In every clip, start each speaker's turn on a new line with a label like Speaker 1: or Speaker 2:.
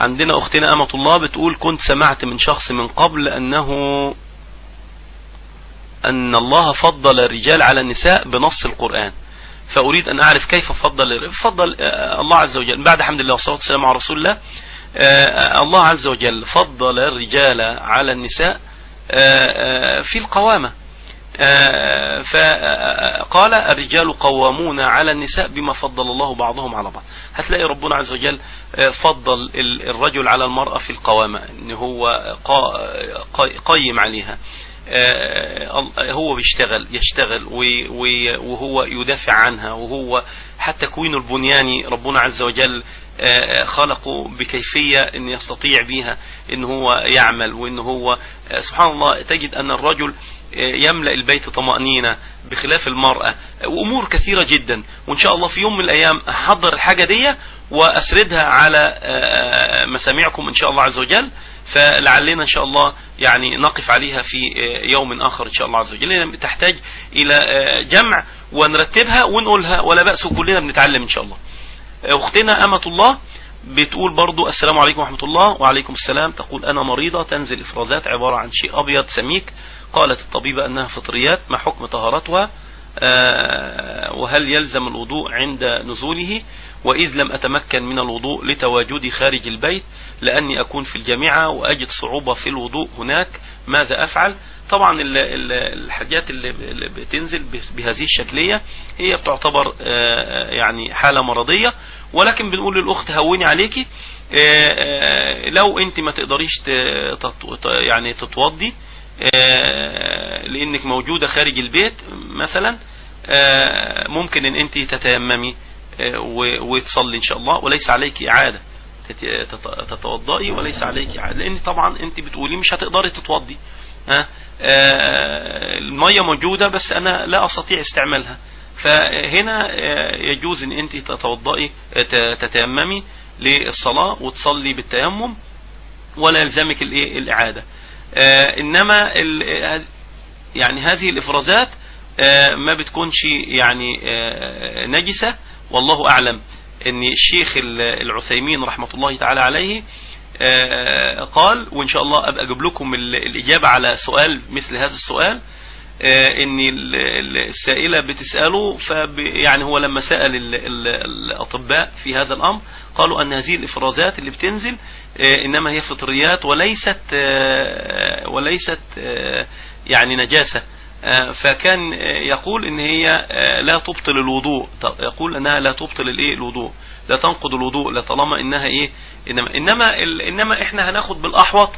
Speaker 1: عندنا أختنا أمة الله بتقول كنت سمعت من شخص من قبل أنه أن الله فضل الرجال على النساء بنص القرآن. فأريد أن أعرف كيف فضل فضل الله عز وجل. بعد حمد الله والصلاة والسلام على رسول الله الله عز وجل فضل الرجال على النساء في القوامة. فقال الرجال قوامون على النساء بما فضل الله بعضهم على بعض. هتلاقي ربنا عز وجل فضل الرجل على المرأة في القوامة إن هو قيم عليها. هو بيشتغل يشتغل وهو يدافع عنها وهو حتى كوين البنياني ربنا عز وجل خلقه بكيفية إن يستطيع بها إن هو يعمل وإن هو سبحان الله تجد أن الرجل يملأ البيت طمأنينة بخلاف المرأة. وأمور كثيرة جدا. وإن شاء الله في يوم من الأيام أحضر الحاجة دي وأسردها على مسامعكم إن شاء الله عز وجل. فلعلنا إن شاء الله يعني نقف عليها في يوم آخر إن شاء الله عز وجل. تحتاج إلى جمع ونرتبها ونقولها ولا بأس وكلنا بنتعلم إن شاء الله. أختنا أمة الله بتقول برضو السلام عليكم ورحمة الله. وعليكم السلام. تقول أنا مريضة تنزل إفرازات عبارة عن شيء أبيض سميك. قالت الطبيبة أنها فطريات ما حكم طهارتها؟ وهل يلزم الوضوء عند نزوله؟ وإذ لم أتمكن من الوضوء لتواجدي خارج البيت لأني أكون في الجامعة وأجد صعوبة في الوضوء هناك ماذا أفعل؟ طبعا الحاجات اللي بتنزل بهذه الشكلية هي بتعتبر يعني حالة مرضية. ولكن بنقول للأخت هوني عليكي لو أنت ما تقدريش يعني تتوضي لأنك موجودة خارج البيت مثلا ممكن إن أنت تتيممي وتصلي إن شاء الله وليس عليك إعادة تتوضئي وليس عليك إعادة لأن طبعا أنت بتقولي مش هتقدري تتوضي ها؟ المية موجودة بس أنا لا أستطيع استعمالها. فهنا يجوز إن أنت تتوضئي تتيممي للصلاة وتصلي بالتيمم ولا يلزمك الإعادة. إنما يعني هذه الإفرازات ما بتكونش يعني نجسة. والله أعلم إن الشيخ العثيمين رحمة الله تعالى عليه قال وإن شاء الله أبقى أجيب لكم الإجابة على سؤال مثل هذا السؤال. إن السائلة بتسأله يعني هو لما سأل الأطباء في هذا الأمر قالوا أن هذه الإفرازات اللي بتنزل إنما هي فطريات وليست وليست يعني نجاسة. فكان يقول إن هي لا تبطل الوضوء. يقول أنها لا تبطل الإيه؟ الوضوء. لا تنقض الوضوء لا طالما إنها إيه؟ إنما إنما إنما إحنا هناخد بالأحوط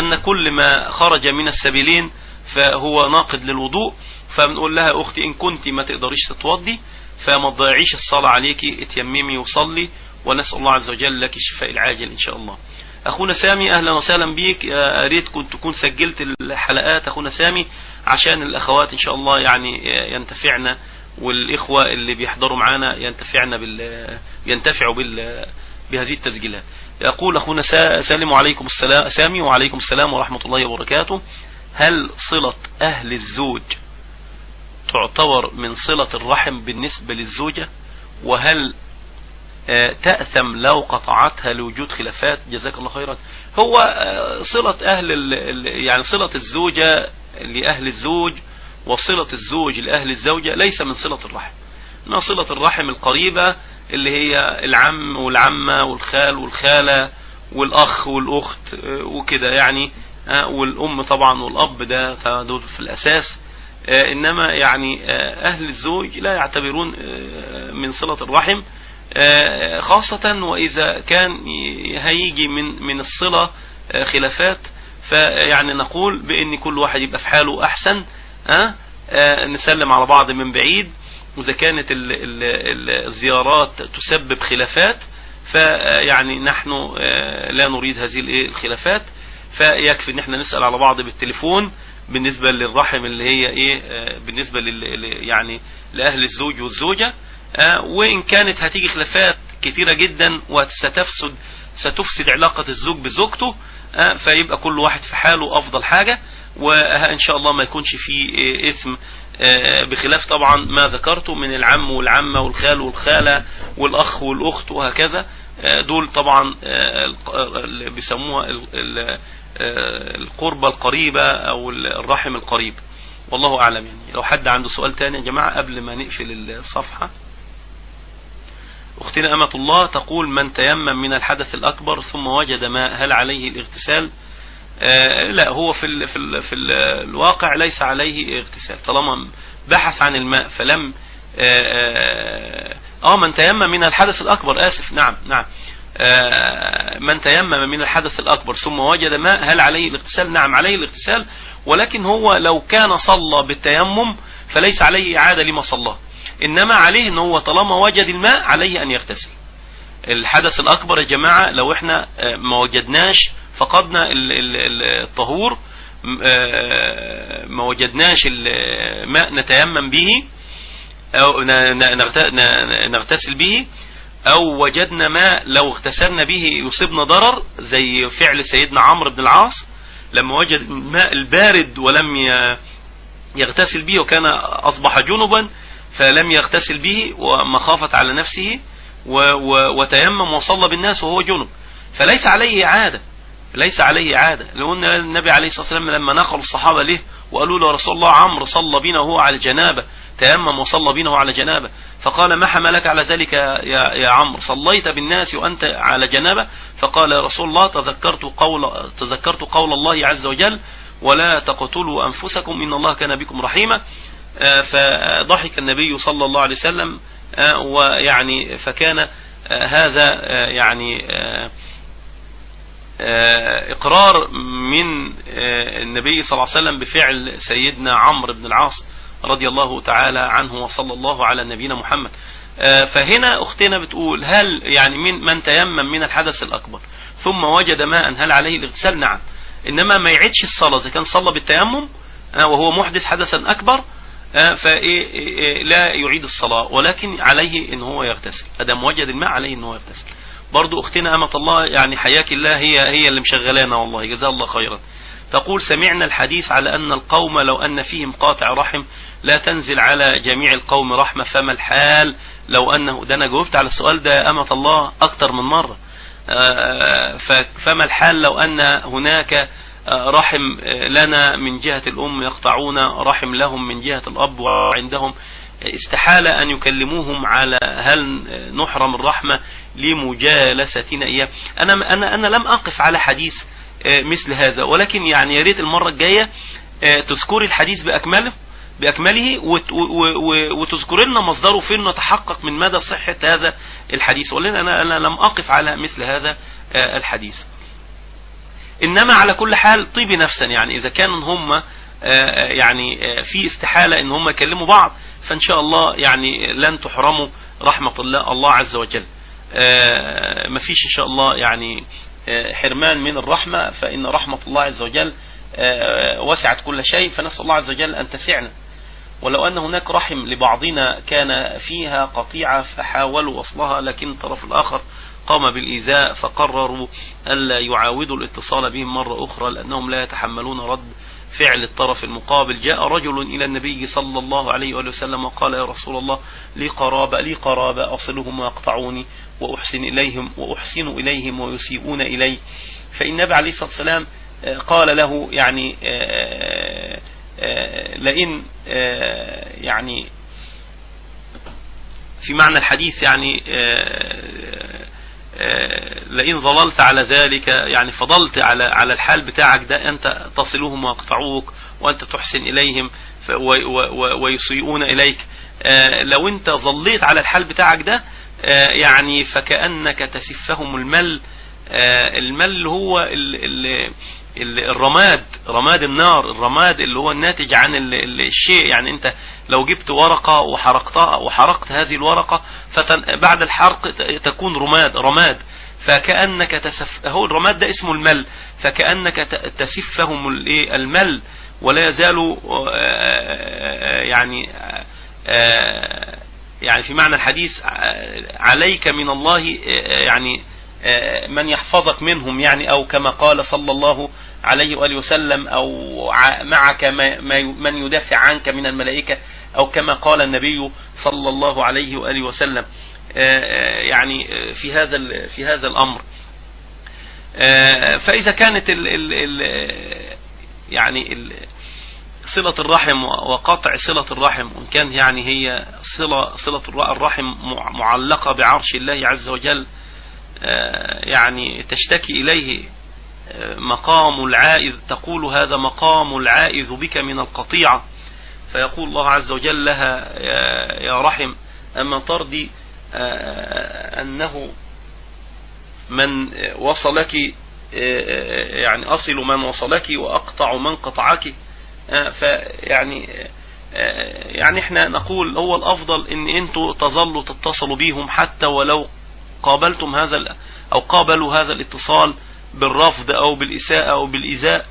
Speaker 1: أن كل ما خرج من السبيلين فهو ناقض للوضوء فبنقول لها أختي إن كنت ما تقدريش تتوضي فما تضيعيش الصلاة عليكي اتيممي وصلي ونسأل الله عز وجل لك الشفاء العاجل إن شاء الله. أخونا سامي أهلا وسهلا بيك. يا ريت كنت تكون سجلت الحلقات أخونا سامي عشان الأخوات إن شاء الله يعني ينتفعنا والإخوة اللي بيحضروا معانا ينتفعنا بال ينتفعوا بال بهذه التسجيلات. يقول أخونا سالم وعليكم السلام سامي وعليكم السلام ورحمة الله وبركاته. هل صلة أهل الزوج تعتبر من صلة الرحم بالنسبة للزوجة؟ وهل تأثم لو قطعتها لوجود خلافات؟ جزاك الله خيرا. هو صلة أهل يعني صلة الزوجة لأهل الزوج وصلة الزوج لأهل الزوجة ليس من صلة الرحم. إنها صلة الرحم القريبة اللي هي العم والعمة والخال والخالة والأخ والأخت وكده يعني. والأم طبعا والأب ده دول في الأساس. إنما يعني أهل الزوج لا يعتبرون من صلة الرحم. خاصة وإذا كان هيجي من من الصلة خلافات. فيعني نقول بأن كل واحد يبقى في حاله أحسن؟ نسلم على بعض من بعيد. وإذا كانت ال ال الزيارات تسبب خلافات فيعني نحن لا نريد هذه الخلافات. فيكفي إن إحنا نسأل على بعض بالتليفون بالنسبة للرحم اللي هي إيه بالنسبة لل يعني لأهل الزوج والزوجة وإن كانت هتيجي خلافات كتيرة جدا وستفسد ستفسد علاقة الزوج بزوجته فيبقى كل واحد في حاله أفضل حاجة وإن شاء الله ما يكونش فيه اسم بخلاف طبعا ما ذكرته من العم والعمة والخال والخالة والأخ والأخت وهكذا دول طبعا بيسموها القربة القريبة أو الرحم القريب. والله أعلم يعني. لو حد عنده سؤال تاني يا جماعة قبل ما نقفل الصفحة. أختنا أمة الله تقول من تيمم من الحدث الأكبر ثم وجد ماء هل عليه الاغتسال؟ آه لا هو في ال في ال في ال الواقع ليس عليه اغتسال. طالما بحث عن الماء فلم آه, آه, آه من تيمم من الحدث الأكبر آسف. نعم نعم. آه من تيمم من الحدث الأكبر ثم وجد ماء هل عليه الاغتسال؟ نعم عليه الاغتسال ولكن هو لو كان صلى بالتيمم فليس عليه إعادة لما صلاه إنما عليه أنه هو طالما وجد الماء عليه أن يغتسل. الحدث الأكبر يا جماعة لو إحنا ما وجدناش فقدنا الطهور ما وجدناش الماء نتيمم به أو نغتسل به أو وجدنا ماء لو اغتسلنا به يصيبنا ضرر زي فعل سيدنا عمرو بن العاص لما وجد الماء البارد ولم يغتسل به وكان أصبح جنبا فلم يغتسل به ومخافة على نفسه وتيمم وصلى بالناس وهو جنب. فليس عليه إعادة ليس عليه إعادة لأن النبي عليه الصلاة والسلام لما نقل الصحابة له وقالوا له رسول الله عمرو صلى بنا وهو على الجنابة تيمم وصلى وهو على جنابة. فقال ما حملك على ذلك يا, يا عمرو؟ صليت بالناس وأنت على جنابة. فقال يا رسول الله تذكرت قول, تذكرت قول الله عز وجل ولا تقتلوا أنفسكم إن الله كان بكم رحيما. فضحك النبي صلى الله عليه وسلم ويعني فكان هذا يعني إقرار من النبي صلى الله عليه وسلم بفعل سيدنا عمرو بن العاص. رضي الله تعالى عنه وصلى الله على نبينا محمد. فهنا أختنا بتقول هل يعني من من تيمم من الحدث الأكبر ثم وجد ماء هل عليه الاغتسال؟ نعم. إنما ما يعيدش الصلاة إذا كان صلى بالتيمم وهو محدث حدثا أكبر فإيه لا يعيد الصلاة ولكن عليه إن هو يغتسل. آدم وجد الماء عليه إن هو يغتسل. برضو أختنا أمة الله يعني حياك الله هي هي اللي مشغلانا والله. جزاه الله خيرا. تقول سمعنا الحديث على أن القوم لو أن فيهم قاطع رحم لا تنزل على جميع القوم رحمة فما الحال لو أنه ده أنا جاوبت على السؤال ده أمة الله أكتر من مرة. فما الحال لو أن هناك رحم لنا من جهة الأم يقطعون رحم لهم من جهة الأب وعندهم. استحالة أن يكلموهم على هل نحرم الرحمة لمجالستنا إياه. أنا, أنا, أنا لم أقف على حديث مثل هذا. ولكن يعني يا ريت المرة الجاية تذكري الحديث بأكمله بأكمله وتذكر لنا مصدره فين نتحقق من مدى صحة هذا الحديث. ولكن أنا, لم أقف على مثل هذا الحديث. إنما على كل حال طيبي نفسا. يعني إذا كان هم يعني في استحالة إن هم يكلموا بعض فإن شاء الله يعني لن تحرموا رحمة الله الله عز وجل. مفيش إن شاء الله يعني حرمان من الرحمة فإن رحمة الله عز وجل وسعت كل شيء فنسأل الله عز وجل أن تسعنا. ولو أن هناك رحم لبعضنا كان فيها قطيعة فحاولوا وصلها لكن الطرف الآخر قام بالإيذاء فقرروا ألا يعاودوا الاتصال بهم مرة أخرى لأنهم لا يتحملون رد فعل الطرف المقابل جاء رجل إلى النبي صلى الله عليه وآله وسلم وقال يا رسول الله لي قرابة لي قرابة أصلهم ويقطعوني وأحسن إليهم وأحسن إليهم ويسيئون إلي. فالنبي عليه الصلاة والسلام قال له يعني لئن يعني في معنى الحديث يعني لئن ظللت على ذلك يعني فضلت على على الحال بتاعك ده أنت تصلهم ويقطعوك وأنت تحسن إليهم ويسيئون إليك. لو أنت ظليت على الحال بتاعك ده يعني فكأنك تسفهم المل. المل هو الرماد رماد النار الرماد اللي هو الناتج عن الشيء. يعني انت لو جبت ورقة وحرقتها وحرقت هذه الورقة بعد الحرق تكون رماد رماد. فكأنك تسف هو الرماد ده اسمه المل. فكأنك تسفهم المل. ولا يزال يعني يعني في معنى الحديث عليك من الله يعني من يحفظك منهم. يعني أو كما قال صلى الله عليه وآله وسلم أو معك من يدافع عنك من الملائكة أو كما قال النبي صلى الله عليه وآله وسلم. يعني في هذا في هذا الأمر. فإذا كانت ال ال ال يعني صلة الرحم وقطع صلة الرحم وإن كان يعني هي صلة, صلة الرحم معلقة بعرش الله عز وجل يعني تشتكي إليه مقام العائذ تقول هذا مقام العائذ بك من القطيعة. فيقول الله عز وجل لها يا رحم أما ترضي أنه من وصلك يعني أصل من وصلك وأقطع من قطعك. فيعني يعني إحنا نقول هو الأفضل إن أنتوا تظلوا تتصلوا بيهم حتى ولو قابلتم هذا أو قابلوا هذا الاتصال. بالرفض أو بالإساءة أو بالإيذاء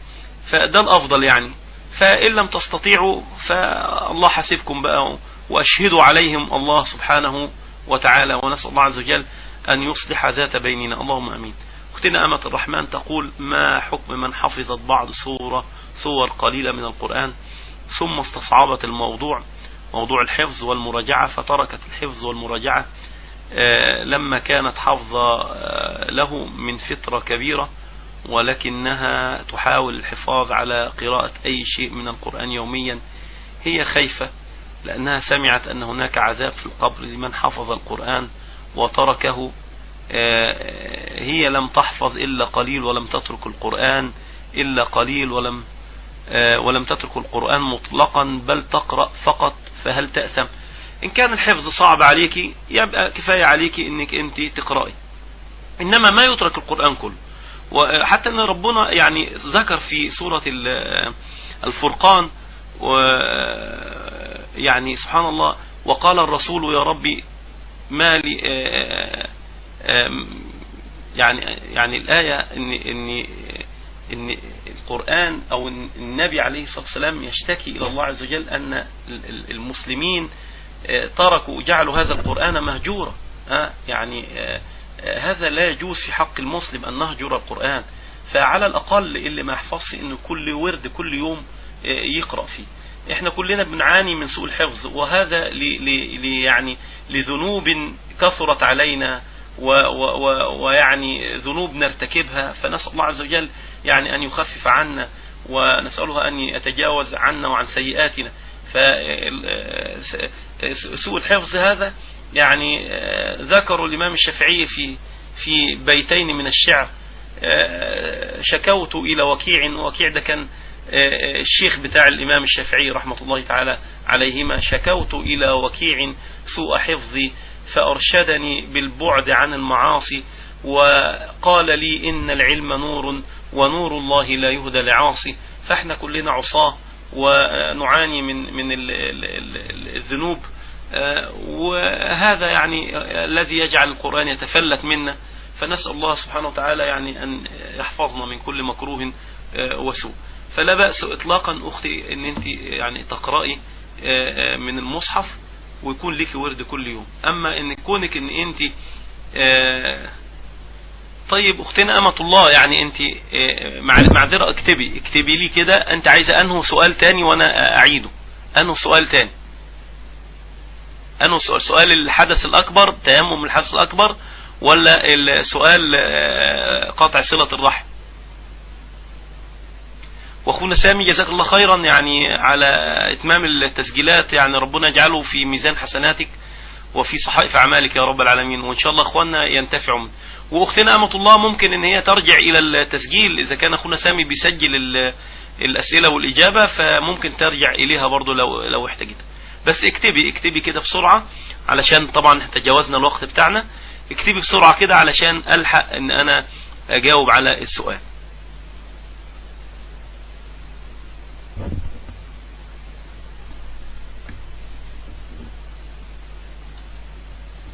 Speaker 1: فده الأفضل يعني. فإن لم تستطيعوا فالله حسبكم بقى وأشهدوا عليهم الله سبحانه وتعالى ونسأل الله عز وجل أن يصلح ذات بيننا. اللهم أمين. أختنا أمة الرحمن تقول ما حكم من حفظت بعض صورة صور قليلة من القرآن ثم استصعبت الموضوع موضوع الحفظ والمراجعة فتركت الحفظ والمراجعة لما كانت حافظة له من فترة كبيرة ولكنها تحاول الحفاظ على قراءة أي شيء من القرآن يوميا هي خايفة لأنها سمعت أن هناك عذاب في القبر لمن حفظ القرآن وتركه. هي لم تحفظ إلا قليل ولم تترك القرآن إلا قليل ولم ولم تترك القرآن مطلقا بل تقرأ فقط فهل تأثم؟ إن كان الحفظ صعب عليك يبقى كفاية عليك إنك أنت تقرأي. إنما ما يترك القرآن كله. وحتى أن ربنا يعني ذكر في سورة الفرقان يعني سبحان الله وقال الرسول يا ربي ما لي يعني يعني الآية إن إن إن القرآن أو النبي عليه الصلاة والسلام يشتكي إلى الله عز وجل أن المسلمين تركوا وجعلوا هذا القرآن مهجورا. يعني هذا لا يجوز في حق المسلم أن نهجر القرآن. فعلى الأقل اللي ما يحفظش إنه كل ورد كل يوم يقرأ فيه. إحنا كلنا بنعاني من سوء الحفظ وهذا لي يعني لذنوب كثرت علينا ويعني ذنوب نرتكبها. فنسأل الله عز وجل يعني أن يخفف عنا ونسأله أن يتجاوز عنا وعن سيئاتنا. فسوء الحفظ هذا يعني ذكروا الإمام الشافعي في في بيتين من الشعر. شكوت إلى وكيع وكيع ده كان الشيخ بتاع الإمام الشافعي رحمة الله تعالى عليهما. شكوت إلى وكيع سوء حفظي فأرشدني بالبعد عن المعاصي وقال لي إن العلم نور ونور الله لا يهدى لعاصي. فإحنا كلنا عصاة ونعاني من من الذنوب. وهذا يعني الذي يجعل القرآن يتفلت منا. فنسأل الله سبحانه وتعالى يعني أن يحفظنا من كل مكروه وسوء. فلا بأس إطلاقا أختي أن أنت يعني تقرأي من المصحف ويكون لك ورد كل يوم. أما أن كونك أن أنت طيب أختنا أمة الله يعني أنت معذرة اكتبي اكتبي لي كده. أنت عايزة أنه سؤال تاني وأنا أعيده. أنه سؤال تاني. أنه سؤال الحدث الأكبر تيمم الحدث الأكبر ولا السؤال قطع صلة الرحم؟ وأخونا سامي جزاك الله خيرا يعني على إتمام التسجيلات يعني ربنا يجعله في ميزان حسناتك وفي صحائف أعمالك يا رب العالمين وإن شاء الله أخواننا ينتفعوا وأختنا آمة الله ممكن إن هي ترجع إلى التسجيل إذا كان أخونا سامي بيسجل الأسئلة والإجابة فممكن ترجع إليها برضو لو لو احتاجت بس اكتبي اكتبي كده بسرعة علشان طبعا تجاوزنا الوقت بتاعنا. اكتبي بسرعة كده علشان ألحق إن أنا أجاوب على السؤال.